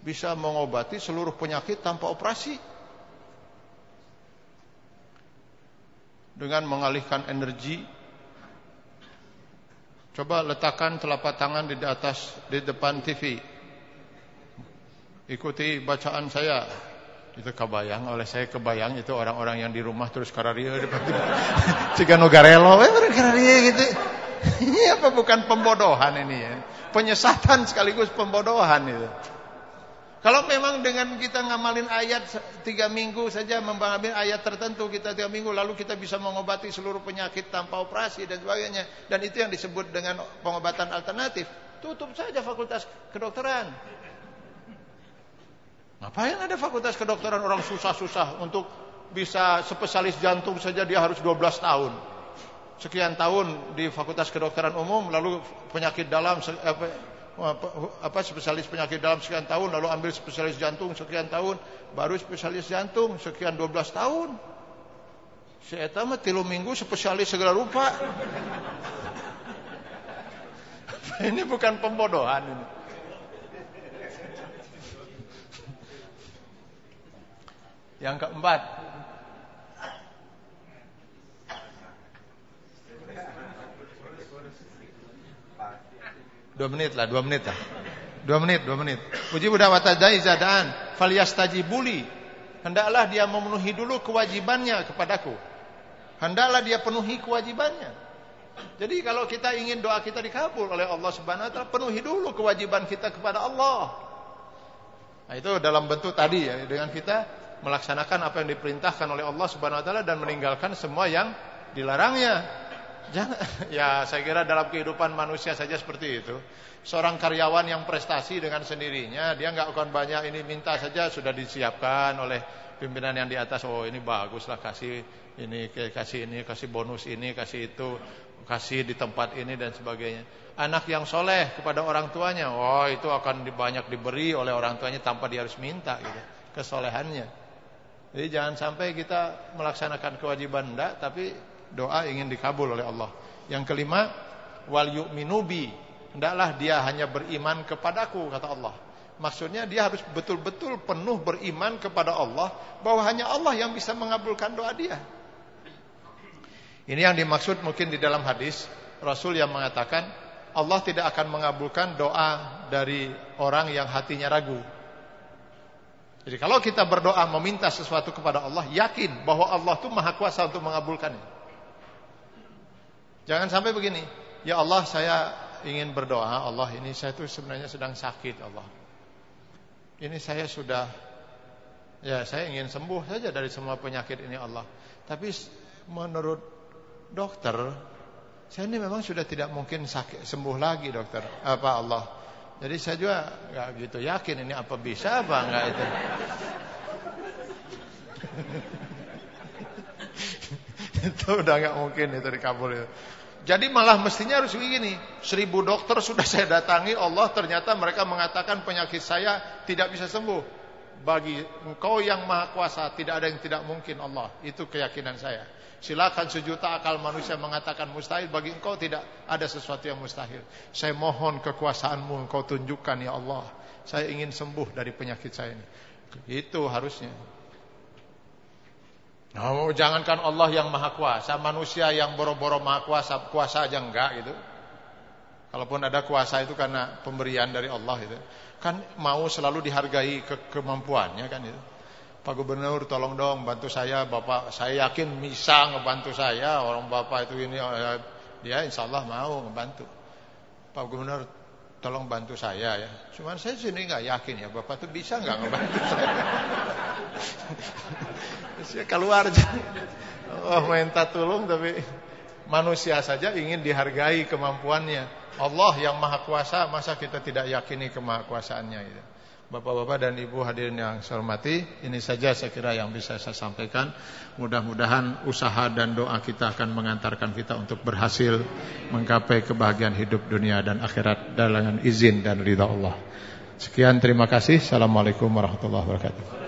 bisa mengobati seluruh penyakit tanpa operasi. Dengan mengalihkan energi. Coba letakkan telapak tangan di atas di depan TV ikuti bacaan saya. Itu kebayang oleh saya kebayang itu orang-orang yang di rumah terus kararia cigano garelo eh kararia gitu. Ini apa bukan pembodohan ini ya? Penyesatan sekaligus pembodohan itu. Kalau memang dengan kita ngamalin ayat tiga minggu saja mengambil ayat tertentu kita tiga minggu lalu kita bisa mengobati seluruh penyakit tanpa operasi dan sebagainya. Dan itu yang disebut dengan pengobatan alternatif. Tutup saja fakultas kedokteran ngapain ada fakultas kedokteran orang susah-susah untuk bisa spesialis jantung saja dia harus 12 tahun? Sekian tahun di fakultas kedokteran umum lalu penyakit dalam apa spesialis penyakit dalam sekian tahun lalu ambil spesialis jantung sekian tahun baru spesialis jantung sekian 12 tahun. Si eta mah minggu spesialis segala rupa. Ini bukan pembodohan ini yang keempat Dua menit lah, dua menit lah. Dua menit, dua menit. Uji budak watadai zadaan. Falyastajibuli. Hendaklah dia memenuhi dulu kewajibannya kepadaku. Hendaklah dia penuhi kewajibannya. Jadi kalau kita ingin doa kita dikabul oleh Allah Subhanahu wa taala, penuhi dulu kewajiban kita kepada Allah. Nah, itu dalam bentuk tadi ya, dengan kita melaksanakan apa yang diperintahkan oleh Allah Subhanahu wa taala dan meninggalkan semua yang dilarangnya. Jangan ya saya kira dalam kehidupan manusia saja seperti itu. Seorang karyawan yang prestasi dengan sendirinya, dia nggak akan banyak ini minta saja sudah disiapkan oleh pimpinan yang di atas. Oh, ini baguslah kasih ini kasih ini kasih bonus ini kasih itu kasih di tempat ini dan sebagainya. Anak yang soleh kepada orang tuanya, oh itu akan banyak diberi oleh orang tuanya tanpa dia harus minta gitu kesolehannya. Jadi jangan sampai kita melaksanakan kewajiban enggak tapi doa ingin dikabul oleh Allah. Yang kelima, wal yu'minu bi. Hendaklah dia hanya beriman kepadaku kata Allah. Maksudnya dia harus betul-betul penuh beriman kepada Allah bahwa hanya Allah yang bisa mengabulkan doa dia. Ini yang dimaksud mungkin di dalam hadis Rasul yang mengatakan Allah tidak akan mengabulkan doa dari orang yang hatinya ragu. Jadi kalau kita berdoa meminta sesuatu kepada Allah, yakin bahwa Allah itu maha kuasa untuk mengabulkannya. Jangan sampai begini, ya Allah saya ingin berdoa, Allah ini saya itu sebenarnya sedang sakit Allah. Ini saya sudah, ya saya ingin sembuh saja dari semua penyakit ini Allah. Tapi menurut dokter, saya ini memang sudah tidak mungkin sakit sembuh lagi dokter. Apa Allah? Jadi saya juga nggak gitu yakin ini apa bisa apa enggak itu. itu udah nggak mungkin itu dikabul itu. Jadi malah mestinya harus begini, seribu dokter sudah saya datangi Allah ternyata mereka mengatakan penyakit saya tidak bisa sembuh. Bagi engkau yang maha kuasa tidak ada yang tidak mungkin Allah. Itu keyakinan saya. Silakan sejuta akal manusia mengatakan mustahil bagi engkau tidak ada sesuatu yang mustahil. Saya mohon kekuasaanmu engkau tunjukkan ya Allah. Saya ingin sembuh dari penyakit saya ini. Itu harusnya. Oh, jangankan Allah yang maha kuasa, manusia yang boro-boro maha kuasa, kuasa aja enggak gitu. Kalaupun ada kuasa itu karena pemberian dari Allah itu. Kan mau selalu dihargai ke kemampuannya kan itu. Pak Gubernur tolong dong bantu saya Bapak saya yakin bisa ngebantu saya orang Bapak itu ini eh, dia insya Allah mau ngebantu. Pak Gubernur tolong bantu saya ya. Cuman saya sini nggak yakin ya Bapak tuh bisa nggak ngebantu saya? Saya keluar aja oh minta tolong tapi manusia saja ingin dihargai kemampuannya Allah yang maha kuasa masa kita tidak yakini kemahakuasaannya itu Bapak-bapak dan ibu hadirin yang saya hormati, ini saja saya kira yang bisa saya sampaikan. Mudah-mudahan usaha dan doa kita akan mengantarkan kita untuk berhasil menggapai kebahagiaan hidup dunia dan akhirat dengan izin dan ridha Allah. Sekian terima kasih. Assalamualaikum warahmatullahi wabarakatuh.